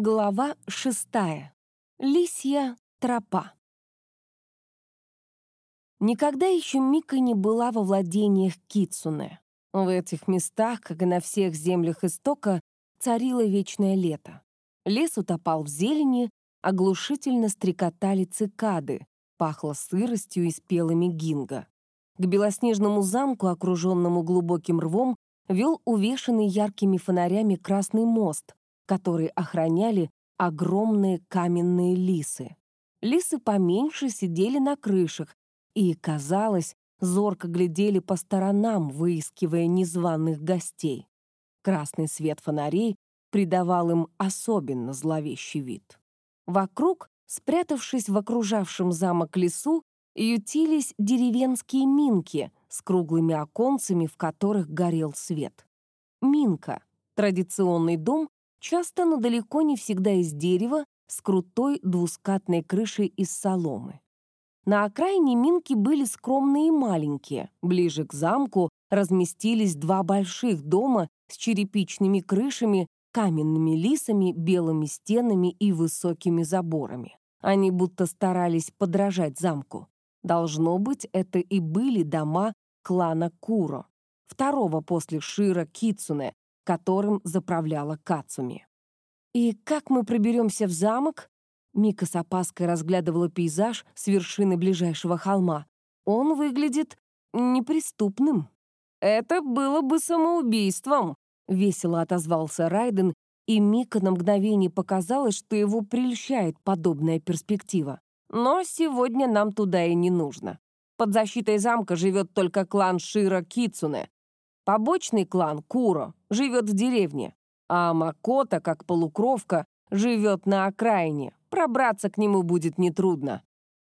Глава шестая. Лисья тропа. Никогда еще Мика не была во владениях Кицуне. В этих местах, как и на всех землях истока, царило вечное лето. Лес утопал в зелени, оглушительно стрекотали цикады, пахло сыростью и спелыми гинго. К белоснежному замку, окруженному глубоким рвом, вел увешанный яркими фонарями красный мост, которые охраняли огромные каменные лисы. Лисы поменьше сидели на крышах и, казалось, зорко глядели по сторонам, выискивая незваных гостей. Красный свет фонарей придавал им особенно зловещий вид. Вокруг, спрятавшись в окружавшем замок лесу, ютились деревенские минки с круглыми оконцами, в которых горел свет. Минка — традиционный дом, часто, но далеко не всегда из дерева, с крутой двускатной крышей из соломы. На окраине Минки были скромные и маленькие. Ближе к замку разместились два больших дома с черепичными крышами, каменными лисами, белыми стенами и высокими заборами. Они будто старались подражать замку. Должно быть, это и были дома клана Куро, второго после Шира Кицуне, которым заправляла Кацуми. «И как мы проберемся в замок?» Мика с опаской разглядывала пейзаж с вершины ближайшего холма. «Он выглядит неприступным». «Это было бы самоубийством», — весело отозвался Райден, и Мика на мгновение показалось, что его прельщает подобная перспектива. «Но сегодня нам туда и не нужно. Под защитой замка живет только клан Шира Кицуне, Побочный клан, Куро, живет в деревне, а Макота, как полукровка, живет на окраине. Пробраться к нему будет нетрудно.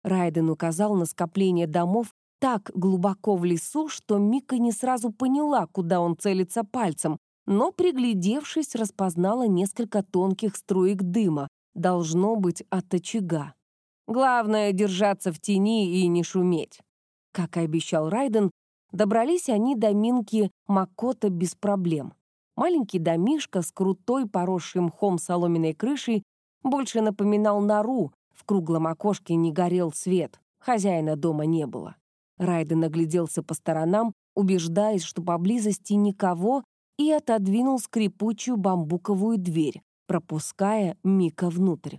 Райден указал на скопление домов так глубоко в лесу, что Мика не сразу поняла, куда он целится пальцем, но, приглядевшись, распознала несколько тонких струек дыма, должно быть от очага. Главное — держаться в тени и не шуметь. Как и обещал Райден, Добрались они до Минки Макота без проблем. Маленький домишко с крутой, поросшей мхом соломенной крышей больше напоминал нору, в круглом окошке не горел свет, хозяина дома не было. Райден огляделся по сторонам, убеждаясь, что поблизости никого, и отодвинул скрипучую бамбуковую дверь, пропуская Мика внутрь.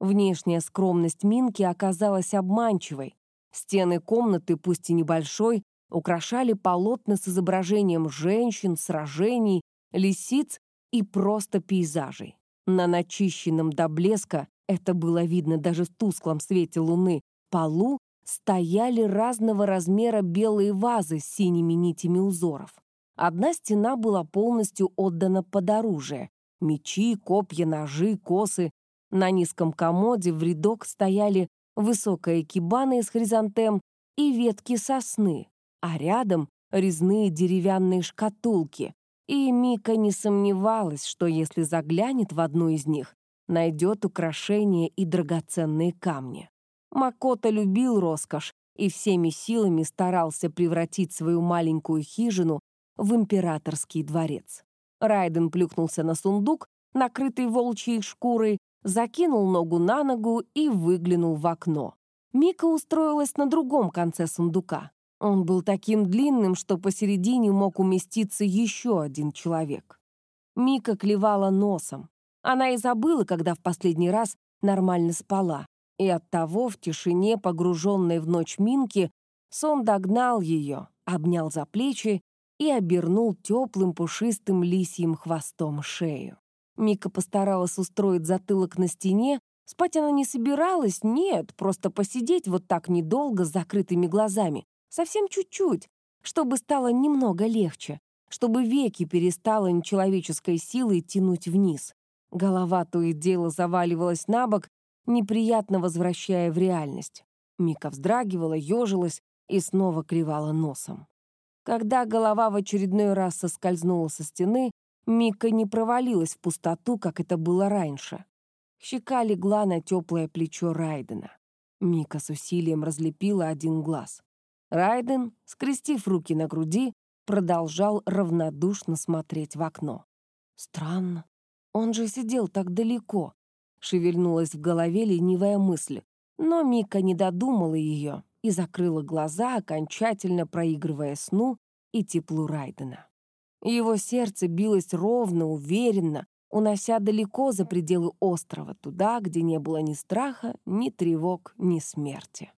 Внешняя скромность Минки оказалась обманчивой. Стены комнаты, пусть и небольшой, украшали полотна с изображением женщин, сражений, лисиц и просто пейзажей. На начищенном до блеска, это было видно даже в тусклом свете луны, полу стояли разного размера белые вазы с синими нитями узоров. Одна стена была полностью отдана под оружие. Мечи, копья, ножи, косы. На низком комоде в рядок стояли высокая кибана из хризантем и ветки сосны, а рядом резные деревянные шкатулки. И Мика не сомневалась, что если заглянет в одну из них, найдет украшения и драгоценные камни. Макота любил роскошь и всеми силами старался превратить свою маленькую хижину в императорский дворец. Райден плюхнулся на сундук, накрытый волчьей шкурой, закинул ногу на ногу и выглянул в окно. Мика устроилась на другом конце сундука. Он был таким длинным, что посередине мог уместиться еще один человек. Мика клевала носом. Она и забыла, когда в последний раз нормально спала. И оттого в тишине, погруженной в ночь Минки, сон догнал ее, обнял за плечи и обернул теплым пушистым лисьим хвостом шею. Мика постаралась устроить затылок на стене. Спать она не собиралась, нет, просто посидеть вот так недолго с закрытыми глазами, Совсем чуть-чуть, чтобы стало немного легче, чтобы веки перестало нечеловеческой силой тянуть вниз. Голова то и дело заваливалась на бок, неприятно возвращая в реальность. Мика вздрагивала, ежилась и снова кривала носом. Когда голова в очередной раз соскользнула со стены, Мика не провалилась в пустоту, как это было раньше. Щека легла на теплое плечо Райдена. Мика с усилием разлепила один глаз. Райден, скрестив руки на груди, продолжал равнодушно смотреть в окно. Странно. Он же сидел так далеко. Шевельнулась в голове ленивая мысль, но Мика не додумала ее и закрыла глаза, окончательно проигрывая сну и теплу Райдена. Его сердце билось ровно, уверенно, унося далеко за пределы острова, туда, где не было ни страха, ни тревог, ни смерти.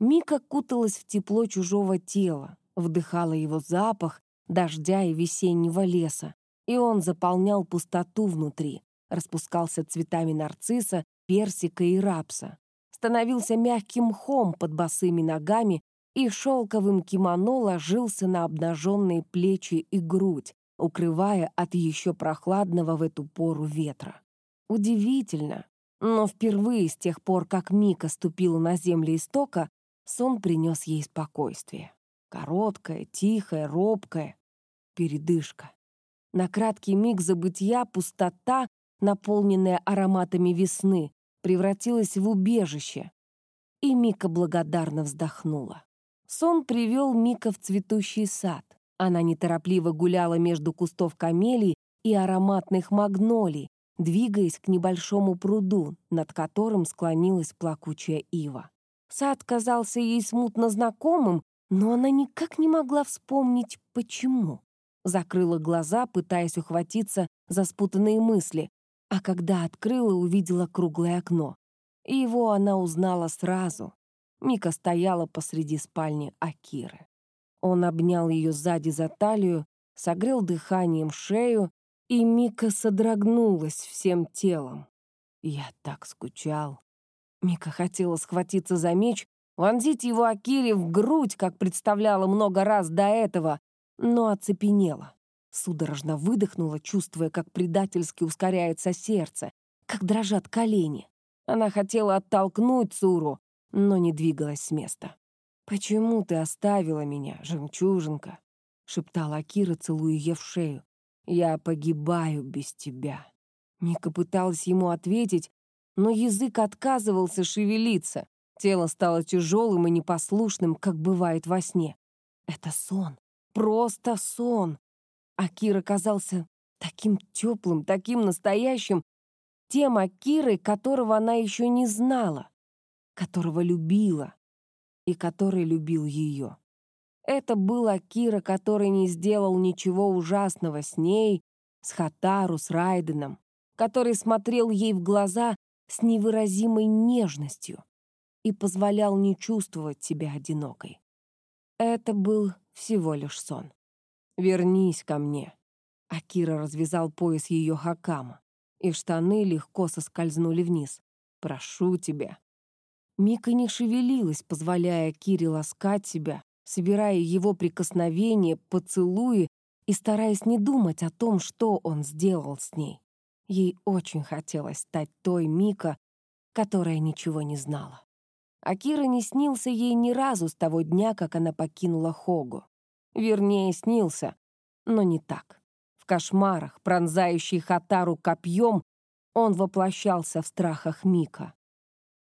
Мика куталась в тепло чужого тела, вдыхала его запах дождя и весеннего леса, и он заполнял пустоту внутри, распускался цветами нарцисса, персика и рапса, становился мягким мхом под босыми ногами и шелковым кимоно ложился на обнаженные плечи и грудь, укрывая от еще прохладного в эту пору ветра. Удивительно, но впервые с тех пор, как Мика ступила на землю истока, сон принес ей спокойствие. Короткое, тихое, робкое. Передышка. На краткий миг забытья пустота, наполненная ароматами весны, превратилась в убежище. И Мика благодарно вздохнула. Сон привел Мика в цветущий сад. Она неторопливо гуляла между кустов камелий и ароматных магнолий, двигаясь к небольшому пруду, над которым склонилась плакучая ива. Сад казался ей смутно знакомым, но она никак не могла вспомнить, почему. Закрыла глаза, пытаясь ухватиться за спутанные мысли, а когда открыла, увидела круглое окно. И его она узнала сразу. Мика стояла посреди спальни Акиры. Он обнял ее сзади за талию, согрел дыханием шею, и Мика содрогнулась всем телом. Я так скучал. Мика хотела схватиться за меч, вонзить его Акире в грудь, как представляла много раз до этого, но оцепенела. Судорожно выдохнула, чувствуя, как предательски ускоряется сердце, как дрожат колени. Она хотела оттолкнуть Цуру, но не двигалась с места. «Почему ты оставила меня, жемчужинка?» — шептала Акира, целуя ее в шею. «Я погибаю без тебя». Мика пыталась ему ответить, но язык отказывался шевелиться. Тело стало тяжелым и непослушным, как бывает во сне. Это сон. Просто сон. Акира казался таким теплым, таким настоящим, тем Акирой, которого она еще не знала, которого любила и который любил ее. Это был Акира, который не сделал ничего ужасного с ней, с Хатару, с Райденом, который смотрел ей в глаза с невыразимой нежностью, и позволял не чувствовать себя одинокой. Это был всего лишь сон. «Вернись ко мне». Акира развязал пояс ее хакама, и штаны легко соскользнули вниз. «Прошу тебя». Мика не шевелилась, позволяя Кире ласкать себя, собирая его прикосновения, поцелуи и стараясь не думать о том, что он сделал с ней. Ей очень хотелось стать той Мика, которая ничего не знала. Акира не снился ей ни разу с того дня, как она покинула Хогу. Вернее, снился, но не так. В кошмарах, пронзающий Хатару копьем, он воплощался в страхах Мика.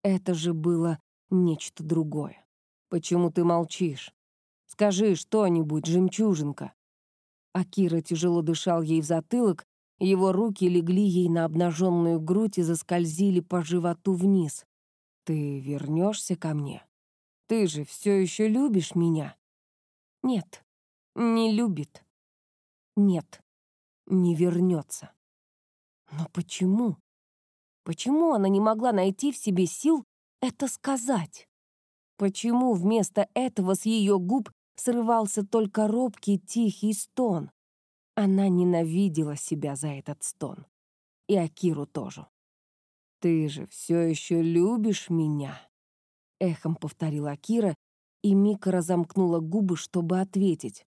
Это же было нечто другое. Почему ты молчишь? Скажи что-нибудь, жемчужинка. Акира тяжело дышал ей в затылок, его руки легли ей на обнаженную грудь и заскользили по животу вниз. Ты вернешься ко мне? Ты же все еще любишь меня? Нет, не любит. Нет, не вернется. Но почему? Почему она не могла найти в себе сил это сказать? Почему вместо этого с ее губ срывался только робкий тихий стон? Она ненавидела себя за этот стон. И Акиру тоже. «Ты же все еще любишь меня?» Эхом повторила Кира, и Мика разомкнула губы, чтобы ответить.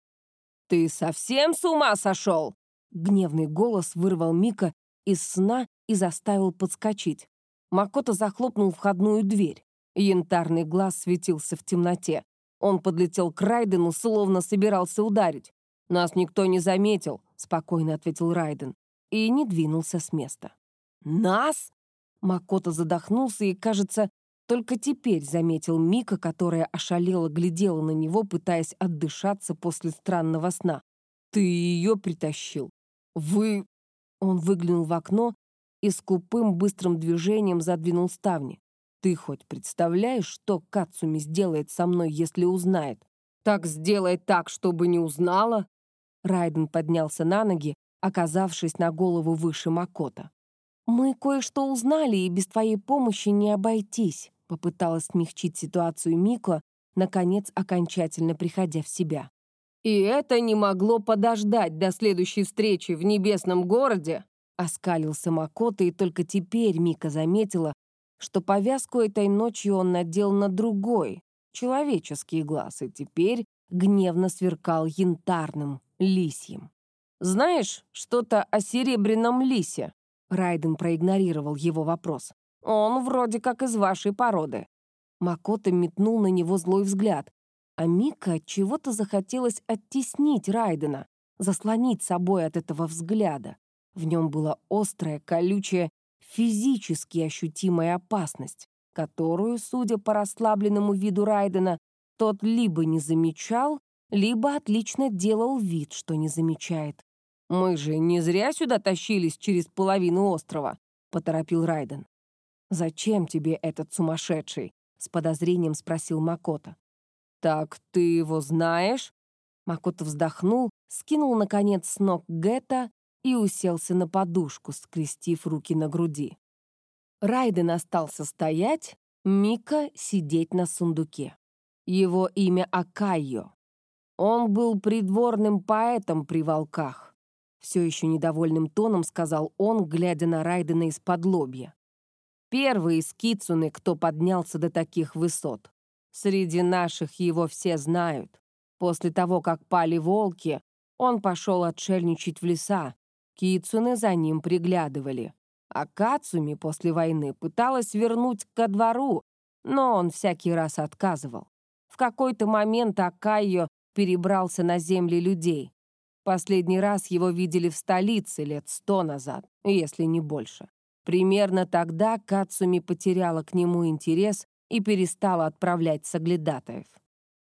«Ты совсем с ума сошел?» Гневный голос вырвал Мика из сна и заставил подскочить. Макото захлопнул входную дверь. Янтарный глаз светился в темноте. Он подлетел к Райдену, словно собирался ударить. «Нас никто не заметил», — спокойно ответил Райден. И не двинулся с места. «Нас?» Макото задохнулся и, кажется, только теперь заметил Мика, которая ошалела глядела на него, пытаясь отдышаться после странного сна. «Ты ее притащил? Вы...» Он выглянул в окно и скупым быстрым движением задвинул ставни. «Ты хоть представляешь, что Кацуми сделает со мной, если узнает?» «Так сделай так, чтобы не узнала!» Райден поднялся на ноги, оказавшись на голову выше Макота. «Мы кое-что узнали, и без твоей помощи не обойтись», попыталась смягчить ситуацию Мико, наконец окончательно приходя в себя. «И это не могло подождать до следующей встречи в небесном городе?» Оскалился Макота, и только теперь Мика заметила, что повязку этой ночью он надел на другой, человеческий глаз, и теперь гневно сверкал янтарным, лисьим. «Знаешь что-то о серебряном лисе?» Райден проигнорировал его вопрос. «Он вроде как из вашей породы». Макота метнул на него злой взгляд, а Мика чего-то захотелось оттеснить Райдена, заслонить собой от этого взгляда. В нем была острая, колючая, физически ощутимая опасность, которую, судя по расслабленному виду Райдена, тот либо не замечал, либо отлично делал вид, что не замечает. «Мы же не зря сюда тащились через половину острова», — поторопил Райден. «Зачем тебе этот сумасшедший?» — с подозрением спросил Макота. «Так ты его знаешь?» Макота вздохнул, скинул, наконец, с ног Гетта и уселся на подушку, скрестив руки на груди. Райден остался стоять, Мика сидеть на сундуке. Его имя Акайо. Он был придворным поэтом при волках. Все еще недовольным тоном сказал он, глядя на Райдена из-под лобья. Первый из Кицуны, кто поднялся до таких высот. Среди наших его все знают. После того, как пали волки, он пошел отшельничать в леса, Кицуны за ним приглядывали. А Кацуми после войны пыталась вернуть ко двору, но он всякий раз отказывал. В какой-то момент Акайо перебрался на земли людей. Последний раз его видели в столице лет сто назад, если не больше. Примерно тогда Кацуми потеряла к нему интерес и перестала отправлять соглядатаев.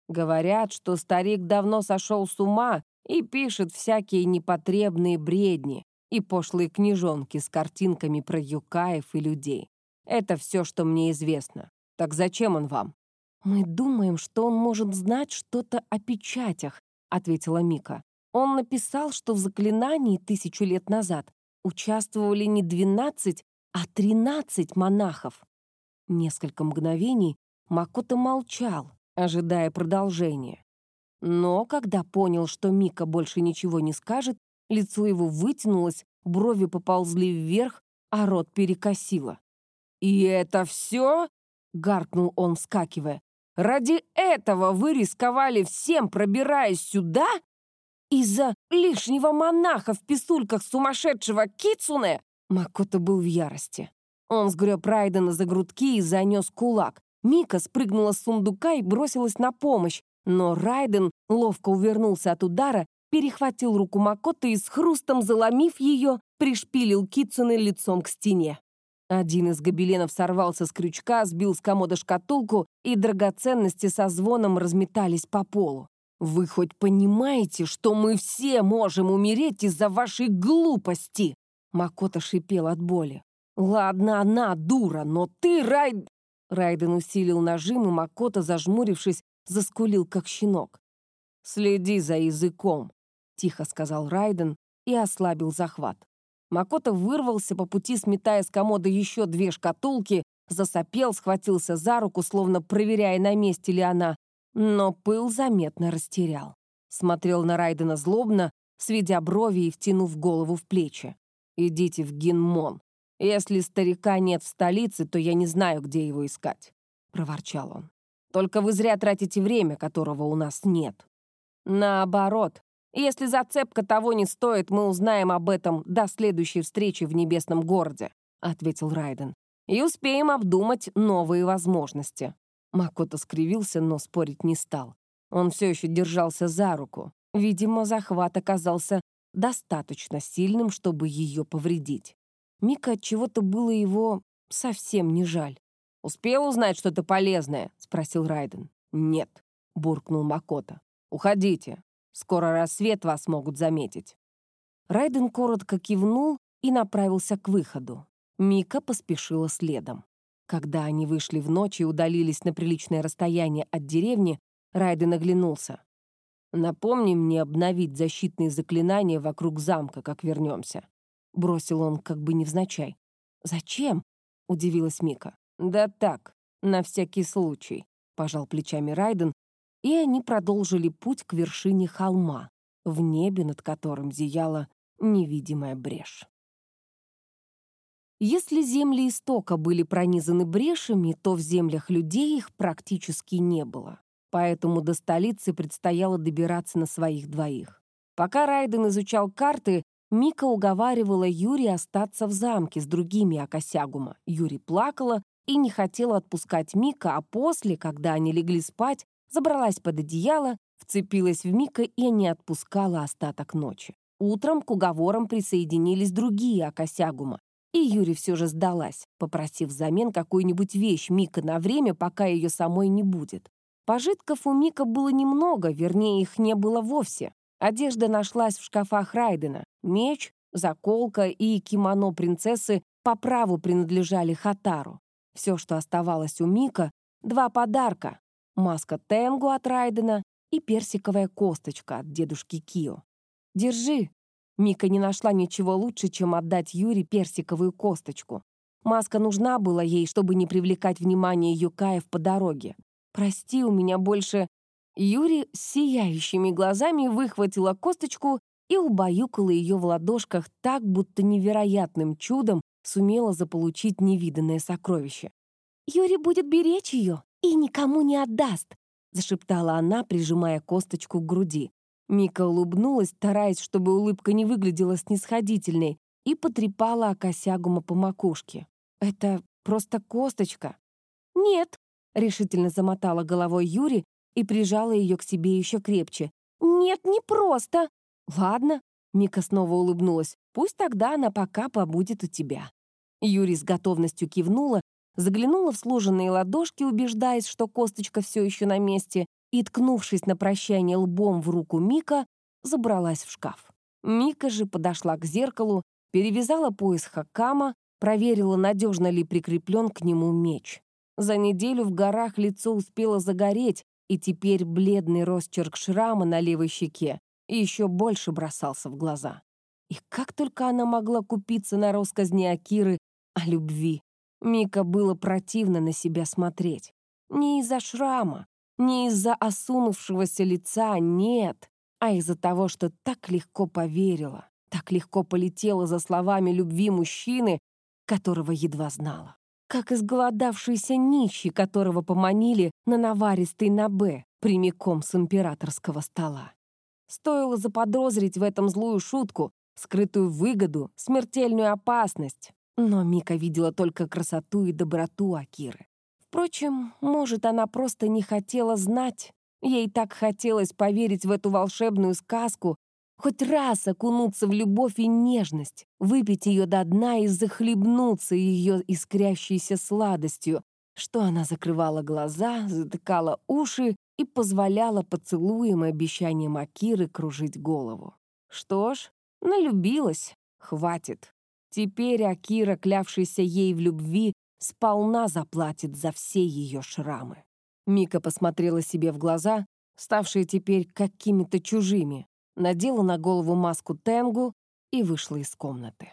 Говорят, что старик давно сошел с ума и пишет всякие непотребные бредни и пошлые книжонки с картинками про юкаев и людей. Это все, что мне известно. Так зачем он вам?» «Мы думаем, что он может знать что-то о печатях», — ответила Мика. «Он написал, что в заклинании тысячу лет назад участвовали не двенадцать, а тринадцать монахов». Несколько мгновений Макото молчал, ожидая продолжения. Но когда понял, что Мика больше ничего не скажет, лицо его вытянулось, брови поползли вверх, а рот перекосило. «И это все?» — гаркнул он, вскакивая. «Ради этого вы рисковали всем, пробираясь сюда? Из-за лишнего монаха в писульках сумасшедшего Кицуне?» Макото был в ярости. Он сгреб Райдена за грудки и занес кулак. Мика спрыгнула с сундука и бросилась на помощь, но Райден ловко увернулся от удара, перехватил руку Макоты и с хрустом заломив ее, пришпилил Китсуны лицом к стене. Один из гобеленов сорвался с крючка, сбил с комода шкатулку, и драгоценности со звоном разметались по полу. «Вы хоть понимаете, что мы все можем умереть из-за вашей глупости?» Макота шипел от боли. «Ладно, она дура, но ты, Райд...» Райден усилил нажим, и Макота, зажмурившись, заскулил, как щенок. «Следи за языком», — тихо сказал Райден и ослабил захват. Макото вырвался по пути, сметая с комода еще две шкатулки, засопел, схватился за руку, словно проверяя, на месте ли она, но пыл заметно растерял. Смотрел на Райдена злобно, сведя брови и втянув голову в плечи. «Идите в Гинмон. Если старика нет в столице, то я не знаю, где его искать», — проворчал он. Только вы зря тратите время, которого у нас нет. Наоборот, если зацепка того не стоит, мы узнаем об этом до следующей встречи в небесном городе», — ответил Райден. «И успеем обдумать новые возможности». Макото скривился, но спорить не стал. Он все еще держался за руку. Видимо, захват оказался достаточно сильным, чтобы ее повредить. Мика от чего-то было его совсем не жаль. «Успел узнать что-то полезное?» — спросил Райден. «Нет», — буркнул Макота. «Уходите. Скоро рассвет вас могут заметить». Райден коротко кивнул и направился к выходу. Мика поспешила следом. Когда они вышли в ночь и удалились на приличное расстояние от деревни, Райден оглянулся. «Напомни мне обновить защитные заклинания вокруг замка, как вернемся», — бросил он как бы невзначай. «Зачем?» — удивилась Мика. «Да так, на всякий случай», — пожал плечами Райден, и они продолжили путь к вершине холма, в небе над которым зияла невидимая брешь. Если земли истока были пронизаны брешами, то в землях людей их практически не было. Поэтому до столицы предстояло добираться на своих двоих. Пока Райден изучал карты, Мика уговаривала Юрия остаться в замке с другими Акосягума. Юрий плакала и не хотела отпускать Мика, а после, когда они легли спать, забралась под одеяло, вцепилась в Мика и не отпускала остаток ночи. Утром к уговорам присоединились другие Акосягума, и Юрий все же сдалась, попросив взамен какую-нибудь вещь Мика на время, пока ее самой не будет. Пожитков у Мика было немного, вернее, их не было вовсе. Одежда нашлась в шкафах Райдена. Меч, заколка и кимоно принцессы по праву принадлежали Хатару. Все, что оставалось у Мика, два подарка. Маска Тенгу от Райдена и персиковая косточка от дедушки Кио. «Держи». Мика не нашла ничего лучше, чем отдать Юре персиковую косточку. Маска нужна была ей, чтобы не привлекать внимание Юкаев по дороге. «Прости, у меня больше...» Юри с сияющими глазами выхватила косточку и убаюкала ее в ладошках так, будто невероятным чудом сумела заполучить невиданное сокровище. «Юри будет беречь ее и никому не отдаст», зашептала она, прижимая косточку к груди. Мика улыбнулась, стараясь, чтобы улыбка не выглядела снисходительной, и потрепала Акосягума по макушке. «Это просто косточка». «Нет», — решительно замотала головой Юри и прижала ее к себе еще крепче. «Нет, не просто». «Ладно», — Мика снова улыбнулась, «пусть тогда она пока побудет у тебя». Юри с готовностью кивнула, заглянула в сложенные ладошки, убеждаясь, что косточка все еще на месте, и, ткнувшись на прощание лбом в руку Мика, забралась в шкаф. Мика же подошла к зеркалу, перевязала пояс Хакама, проверила, надежно ли прикреплен к нему меч. За неделю в горах лицо успело загореть, и теперь бледный росчерк шрама на левой щеке еще больше бросался в глаза. И как только она могла купиться на росказни Акиры о любви, Мика было противно на себя смотреть. Не из-за шрама, не из-за осунувшегося лица, нет, а из-за того, что так легко поверила, так легко полетела за словами любви мужчины, которого едва знала. Как изголодавшийся нищий, которого поманили на наваристый набе прямиком с императорского стола. Стоило заподозрить в этом злую шутку, скрытую выгоду, смертельную опасность. Но Мика видела только красоту и доброту Акиры. Впрочем, может, она просто не хотела знать. Ей так хотелось поверить в эту волшебную сказку, хоть раз окунуться в любовь и нежность, выпить ее до дна и захлебнуться ее искрящейся сладостью, что она закрывала глаза, затыкала уши и позволяла поцелуем и обещаниям Акиры кружить голову. Что ж, налюбилась, хватит. Теперь Акира, клявшийся ей в любви, сполна заплатит за все ее шрамы. Мика посмотрела себе в глаза, ставшие теперь какими-то чужими, надела на голову маску Тенгу и вышла из комнаты.